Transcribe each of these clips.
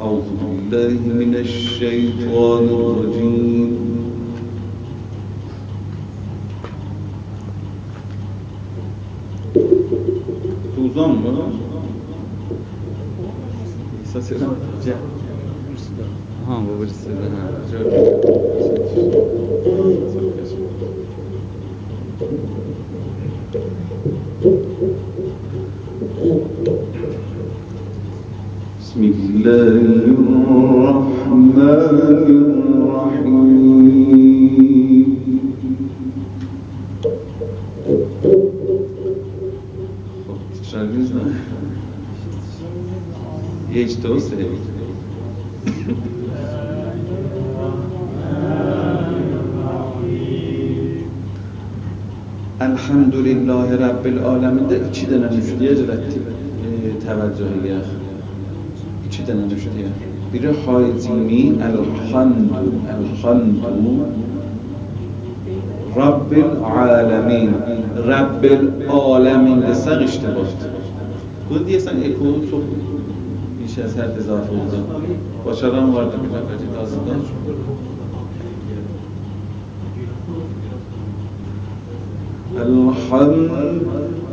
أعوذ بالله من الشيطان الرجيم سوزان مو احساس ایران جا ها بابا رسیده ها الحمد لله رب العالمين ده چی نشد یه توجه یخ چی نشد یه بیره حایزیمی الحمد الحمد رب العالمین رب العالمین ده سق اشتباه گفت یه سن اکو تو بیش از حد اضافه بوده با شرم وارد می‌کنم داستان الحمد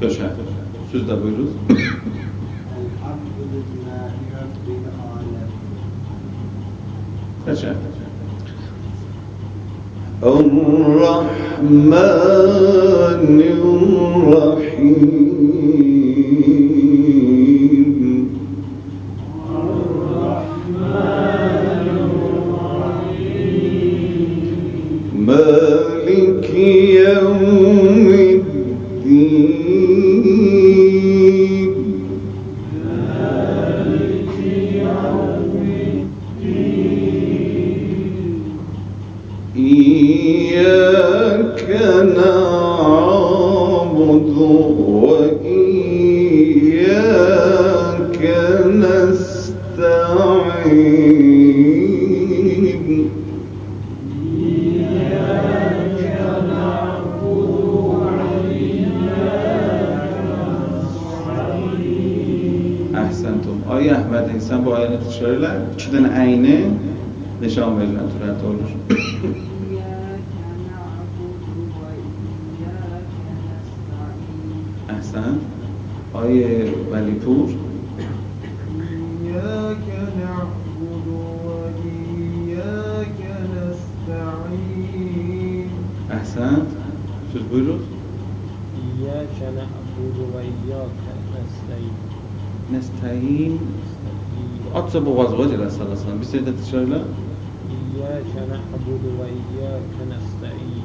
Paşa. Siz de buyurun. Paşa. الرحمن الرحيم آیا احمد انسان با آیات اشاره چیدن عینه نشان بدن تو رد بيقولوا إياك نعبد وإياك نستعين. نستعين أتصب وغزغز إلى صلى الله عليه وسلم بسيدة تشغل إياك نعبد وإياك نستعين.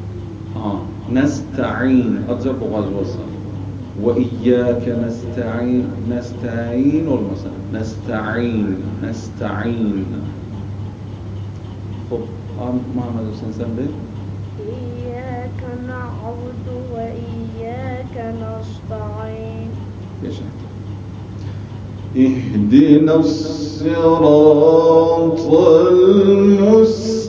آه نستعين أتصب وغزغز وإياك نستعين نستعين والمسألة نستعين نستعين خب محمد حسين سنبه اهدنا الصراط المستقيم.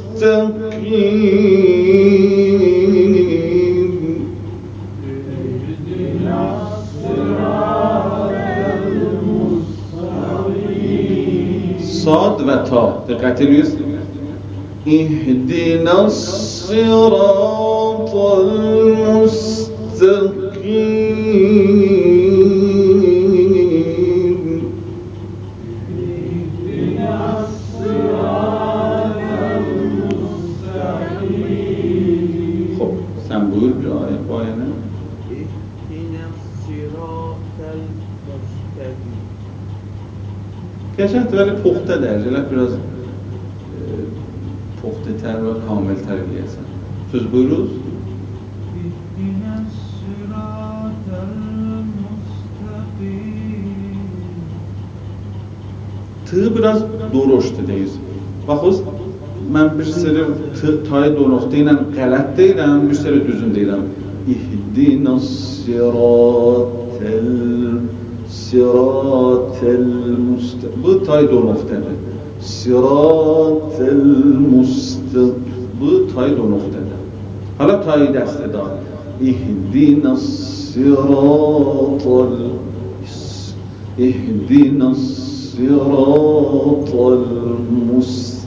صاد و تا. دقت روی اهدنا الصراط المستقيم. Müsbətləri puxta dərəcələr biraz e, puxtetər və kamiltər eləyəsən. Söz buyuruz. Tı biraz doğruşdu deyiz. Baxız, mən bir sürü tayı doğruq deyiləm, qələt deyiləm, bir sürü düzün deyiləm. İhdinas siratəl siratel must Bu tay donoq dedi. Siratel must Bu tay donoq dedi. Hala tayı dəstə da. İhdinas siratel اهدنا الصراط المستقيم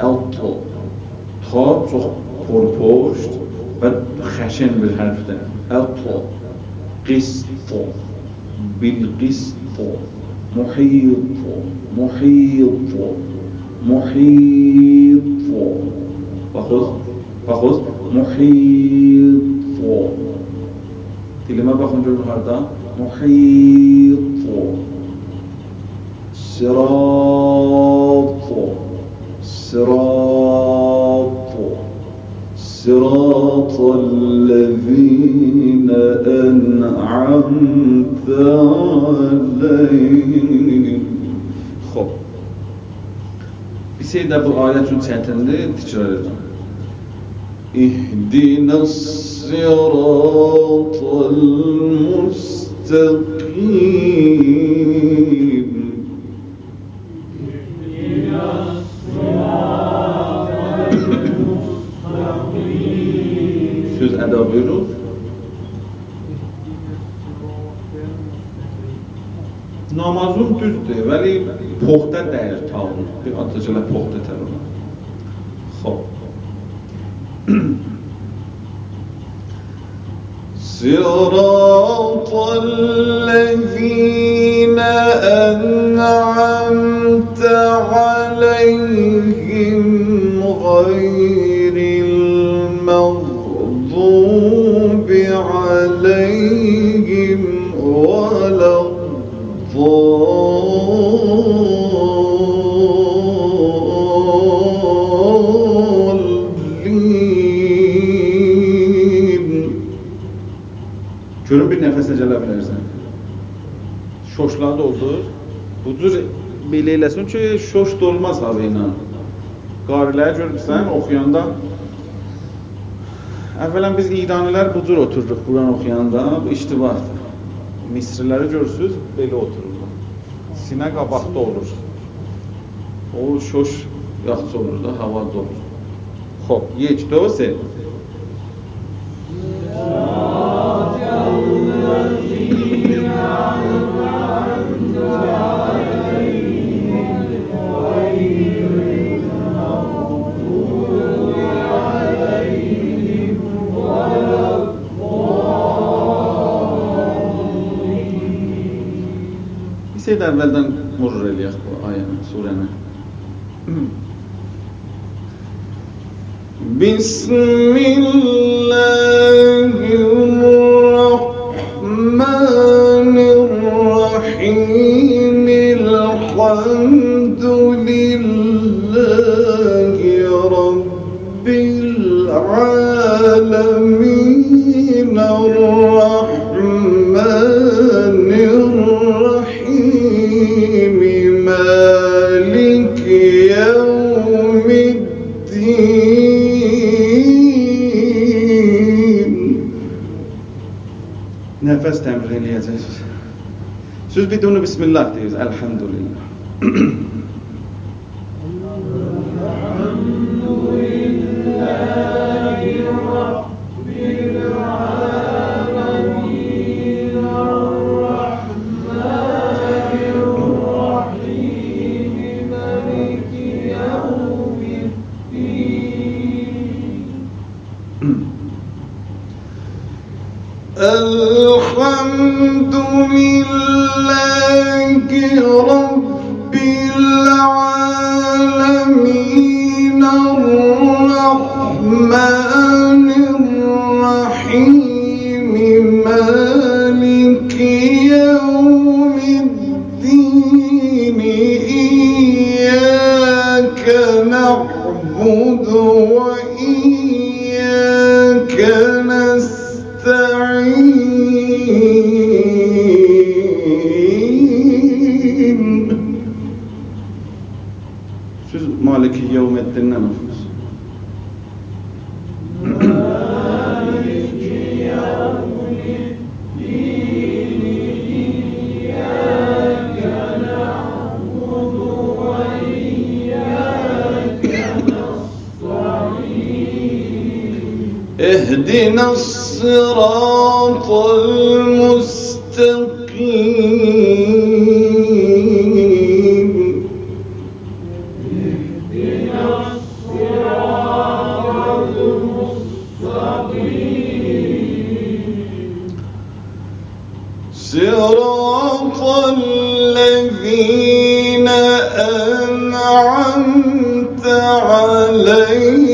التا تا çok پرپشت و خشن به حرف ده التا قسط بالقسط محيط محيط محيط فخذ فخذ محيط كلمة بخنجر النهاردة محيط صراط صراط صراط الذين أنعمت عليهم. خب. bir şey de bu. اهدنا الصراط المستقيم آمازون دوزده ولی پخته در تاون این آتجل پخته تر خب صراط الذين أنعمت عليهم غير المغضوب عليهم Zallin. Görün bir nəfəs necə elə bilərsən. Şoşlar doldur. Bu cür belə eləsin ki, şoş dolmaz hava ilə. Qariləri görmüsən, oxuyanda Əvvələn biz idanilər bu cür oturduq Quran oxuyanda, bu iştibardır. Misriləri görürsüz, belə oturur sinə qabaqda olur. O şoş yaxşı olur da, hava olur. Xoş, yeç dövsə, سه Bir şey de evvelden murur eləyək bu ayəni, surəni. بسم الله الرحمن الرحيم الحمد first time really. I Jesus. should be doing Bismillah. Alhamdulillah. بالله رب مالك يوم الدين نفوس اهدنا الصراط المستقيم أنعمت عليهم.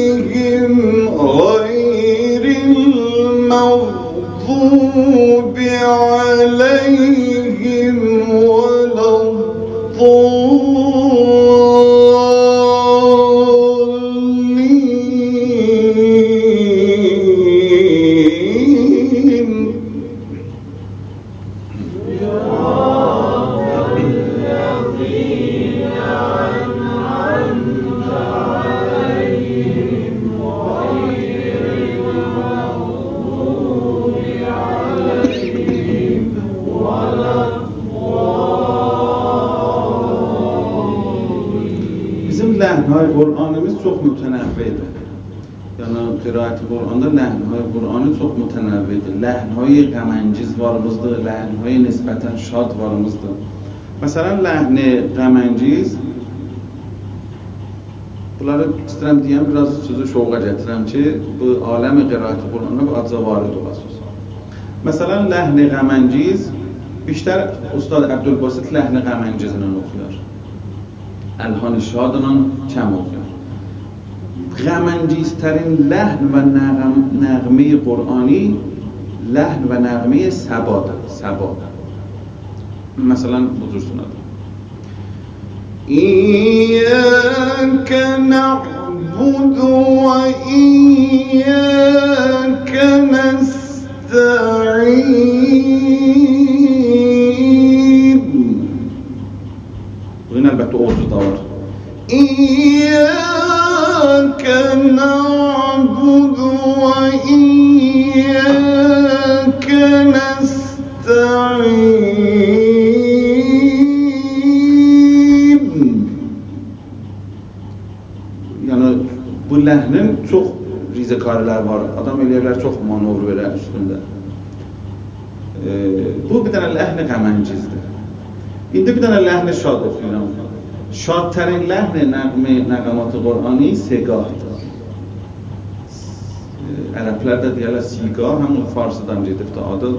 یعنی قرائت قرآن در لحن های قرآن تو متنوع ده لحن های غمانجیز وارمز لحن های نسبتا شاد وارمز ده مثلا لحن غمانجیز بلار استرم دیم براز سوزو شوق جترم چه به عالم قرائت قرآن به اجزا وارد بخصوص مثلا لحن غمانجیز بیشتر استاد عبدالباسط لحن غمانجیز نان اخیار الهان شادنان چم اخیار oxuyar. غمنگیزترین لحن و نغم، نغمه قرآنی لحن و نغمه سبا سبا مثلا بزرگتون إياك نعبد وإياك نستعين شادترین لحن نقمه نقمات قرآنی سگاه داره علا پلده دیالا سیگاه همون فارس دارم جیده افتا آدال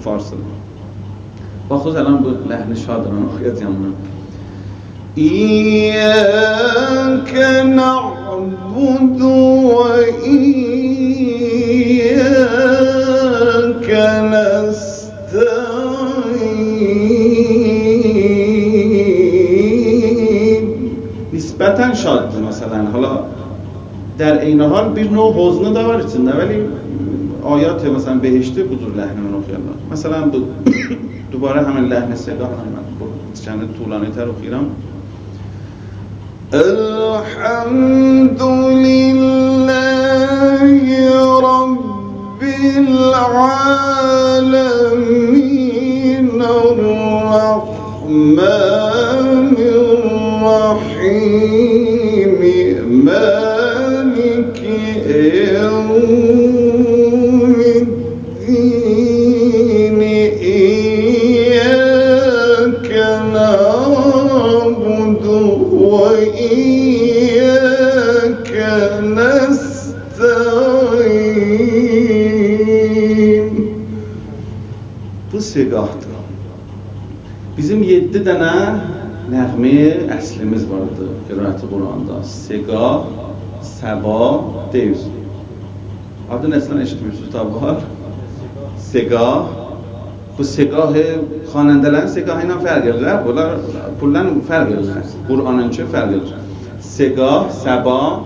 فارس دارم. با خود الان بود لحن شاد دارم خیلی دیامون ایاک نعبد و ایاک نسبتا شاد مثلا. حالا در این حال bir نوع حزن içinde ولی آیات مثلا بهشتی بزرگ لحن من خیالله مثلا دوباره همین لحن هم من چند طولانی تر اخیرم الحمد لله رب العالمين الرحمن الرحيم مالك يوم صفت قرآن دار سگا سبا دیوز. آبدا نسلا نشته بیشتو تا بار سگا خب تو سگاه خاننده لن سگاه اینا فرگیر دار بلا پلن فرگیر دار قرآن چه فرگیر دار سگا سبا.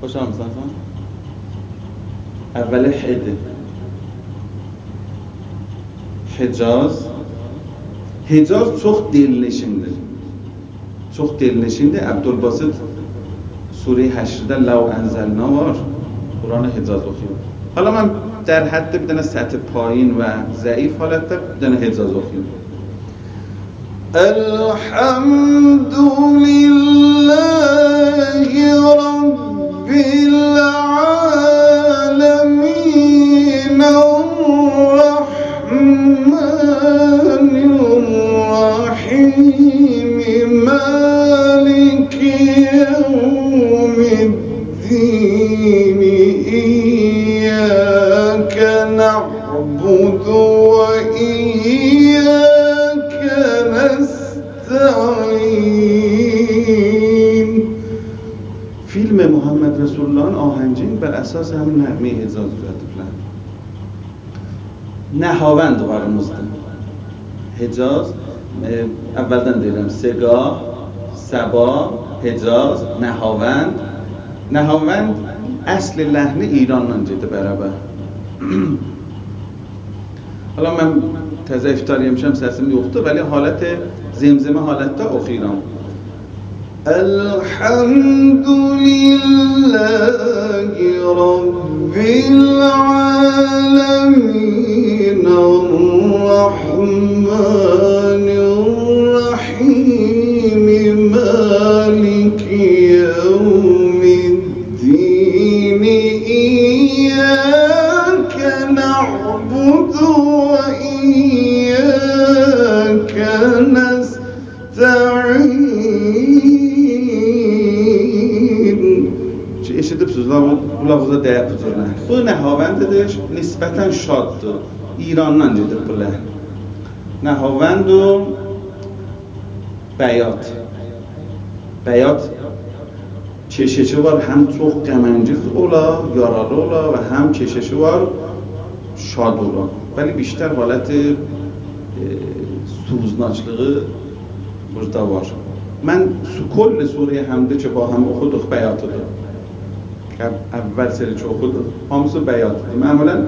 خوش آمزان خان اول حیده حجاز. حجاز چوخ دیل نشنده Çox dilneşindir. Abdülbasit سوره هشت لو انزلنا وار قرآن حجاز بخیم حالا من در حد بدن سطح پایین و ضعیف حالت بدن حجاز بخیم الحمد لله رب العالمين الرحمن الرحيم فیلم محمد رسول الله بر أساس همین نقمه هزار صورت پلن نهاوند و برمزدن اولدن دیدم سگاه سبا حجاز نهاوند. نهاوند اصل لحن ایرانdan جده برابر. حالا من تازه افطاری امشب سرسم یخته ولی حالت زمزمه حالت تا اخیرام الحمد لله رب العالمين الرحمن نسبتا شاد دو. ایران نان دیده بلند نه هاوند و بیات. بیات چشه چه بار هم تو قمنجز اولا یارال اولا و هم چشه چه بار شاد اولا. ولی بیشتر حالت سوزناچلقه برده بار من سو کل سوره همده چه با هم خود بیات دارم. اول سری چه خود همسو بیات دارم. معمولا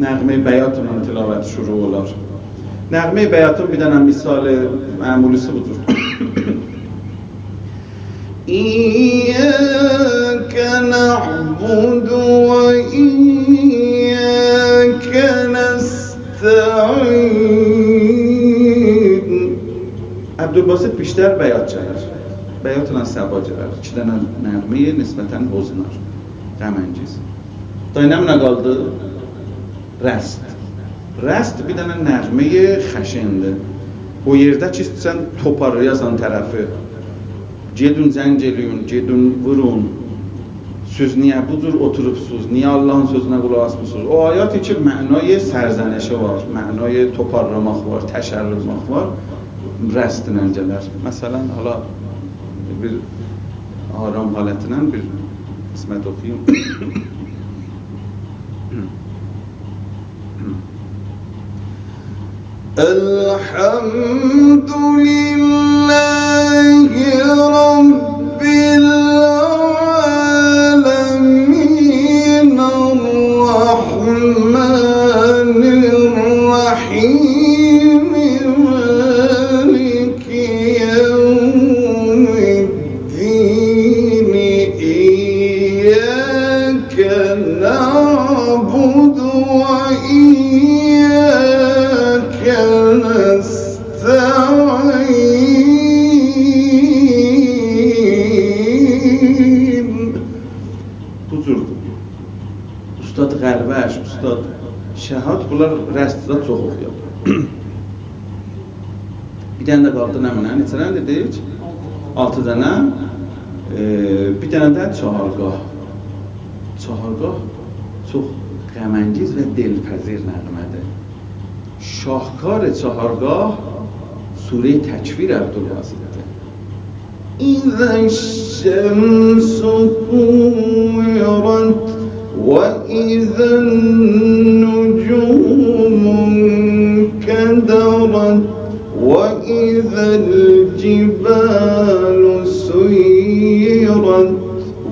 نقمه بیاتون هم تلاوت شروع بلار نقمه بیاتون بیدنم مثال معمولی سبود رو. کنم ایاک نعبد و ایاک نستعید عبدالباسد بیشتر بیات جرد بیاتون هم سبا جرد چی دنم نقمه نسبتاً بوزنار غم انجیز تا این هم نگالده. Rəst. Rəst bir dənə nəğməyə xəşindir. O yerdə ki, sən toparlayasan tərəfi. Gedin zəng eləyin, gedin vurun. Siz niyə bu cür oturubsuz? Niyə Allahın sözünə qulaq asmısınız? O ayat ki, mənaya sərzənəşi var, mənaya toparlamaq var, təşərrümaq var. Rəstlə gələr. Məsələn, hala bir aram halətindən bir qismət oxuyum. الحمد لله رب Bunlar rəstdə çox oxuyur. bir dənə də qaldı nə mənə? Neçə dənə dedik? 6 dənə. E, bir dənə də çahargah. Çahargah çox qəməngiz və dilpəzir nəğmədir. Şahkar çahargah سوره تکویر عبدالباسطه إذا الشمس كورت وإذا النجوم انكدرت وإذا الجبال سيرت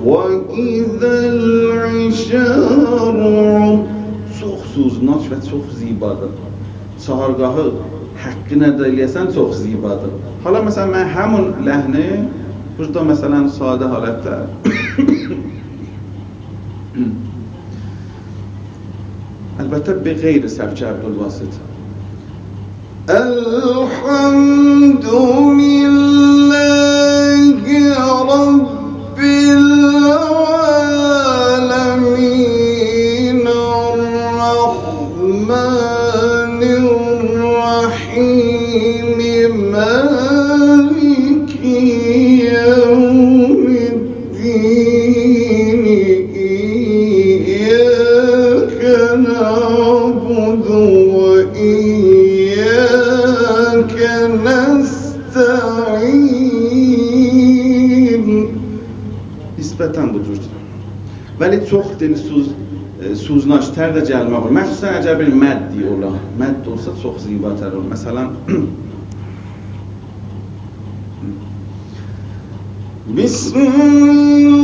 وإذا العشار çox suznaç və çox zibadır. Çahargahı haqqı nədə eləyəsən çox zibadır. Hala məsələn mən həmin ləhni burada مثلا ساده حالتdə البتة بغير سبجة بالواسطة الحمد لله رب العالمين الرحمن الرحيم مالك çox deniz suz e, suzlaş tər də gəlmək olur. Məxsusən əgər bir mədd deyirlər. Mədd olsa çox zibatər olur. Məsələn Bismillah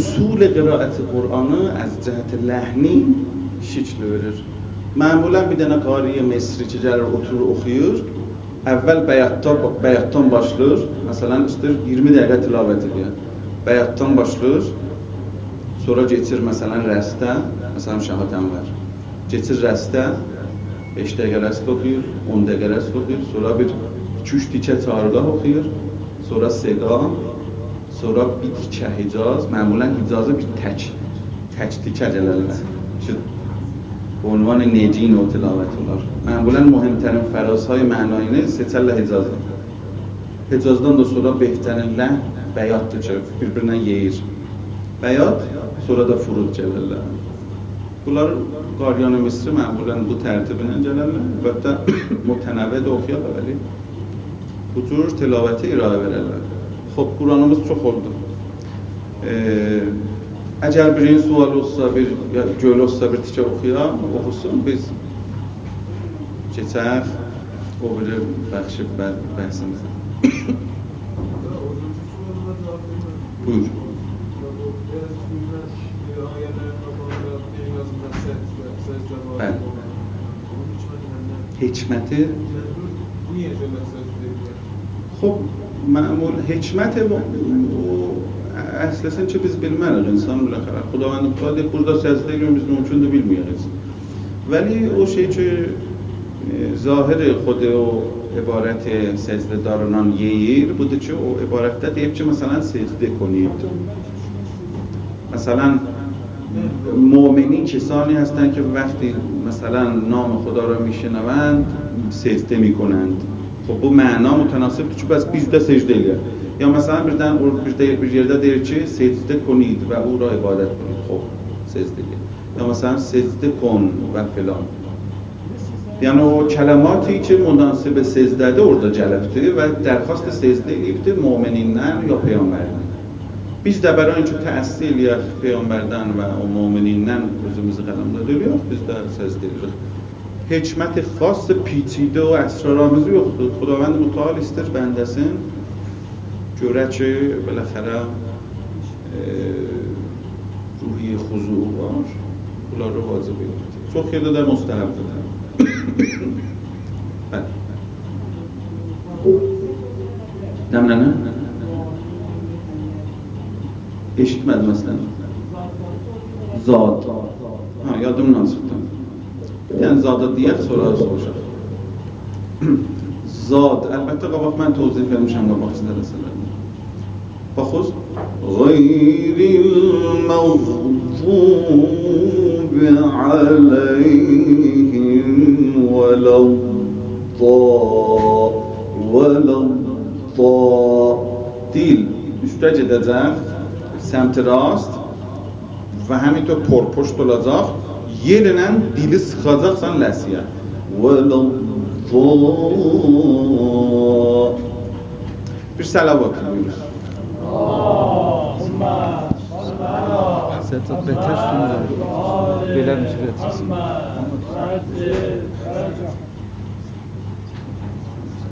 Usul qiraəti Qur'anı az cəhət ləhni şəkl verir. Məmulən bir dənə qari Misri ki, gəlir oturur oxuyur. Əvvəl bəyatdan bəyatdan başlayır. Məsələn, istəyir 20 dəqiqə tilavət edir. Bəyatdan başlayır. Sonra keçir məsələn rəstə, məsələn Şahat Ənvər. Keçir rəstə 5 dəqiqə rəst oxuyur, 10 dəqiqə rəst oxuyur, sonra bir 2-3 tikə çarıqah oxuyur, sonra sega, سورا بیتی چه هجاز معمولا هجاز بی تچ. تچ تیچه جلال شد. به عنوان نجین و تلاوت اولار معمولا مهمترین فراز های معنای نه ستل هجاز هجازدان دو سورا بهترین لح بیاد تو چه بیربرنه ییر بیاد سورا دا فرود جلال لح بولار قاریان مصر معمولا بو ترتیب نه جلال لح بطا متنوه دو خیاب ولی حضور تلاوت ایراه برلن Xub, Quranımız çox oldu. Ee, əgər birin sual olsa, bir ya göl olsa, bir tikə oxuyaq, oxusun, biz keçək o biri bəxşi bə- bəhsimizə. Buyur. Bəli. Hikməti خب معمول حکمت و اساسا چه biz bilmərik insan بالاخره. خداوند خدا burada səcdə edirəm biz mümkün də bilmiyoruz ولی o şey ki e, zahir خود o عبارت سجده دارنان ییر بوده که o عبارتdə deyib ki مثلا سجده کنید. مثلا مؤمنین کسانی هستند که وقتی مثلا نام خدا را میشنوند سجده می‌کنند. خب bu məna mütənasibdir ki, bəs biz də secdə eləyək. Ya məsələn birdən o bir, də, bir yerdə deyir ki, secdə konid və o ra ibadət konid. Xob, secdə eləyək. Ya məsələn secdə kon və filan. Yəni o kələmaتی ki, münasib secdədə orada gəlibdir və dərxast secdə eləyibdir möminindən ya peyğəmbərdən. Biz də برای اینکه تأثیر eləyək peyğəmbərdən və o möminindən özümüzü qələmlədirik, biz də secdə edirik. حکمت خاص پیتیده و اسرارآمیز رو خداوند متعال استر بندسن جورت چه روحی خضوع و بار بلا رو واضح بیارد تو خیلی داده مستحب داده بله. نه نه نه. نه نه مثلا. زاد ها یادم نازم یعنی زاد دیت سورا رو شد. زاد البته قبا من توضیح کرد میشم با بخش در رسل بردیم با خوز غیر مغضوب علیهم ولو طا ولو طا دیل. مشتا جده زفت سمت راست و همینطور پرپشت و لازاخت Yerinen dili sıkacaksan lesiye. Bir selam bakın buyurun. Allahümme Hazreti Bektaş Sungur Belen Müsbet.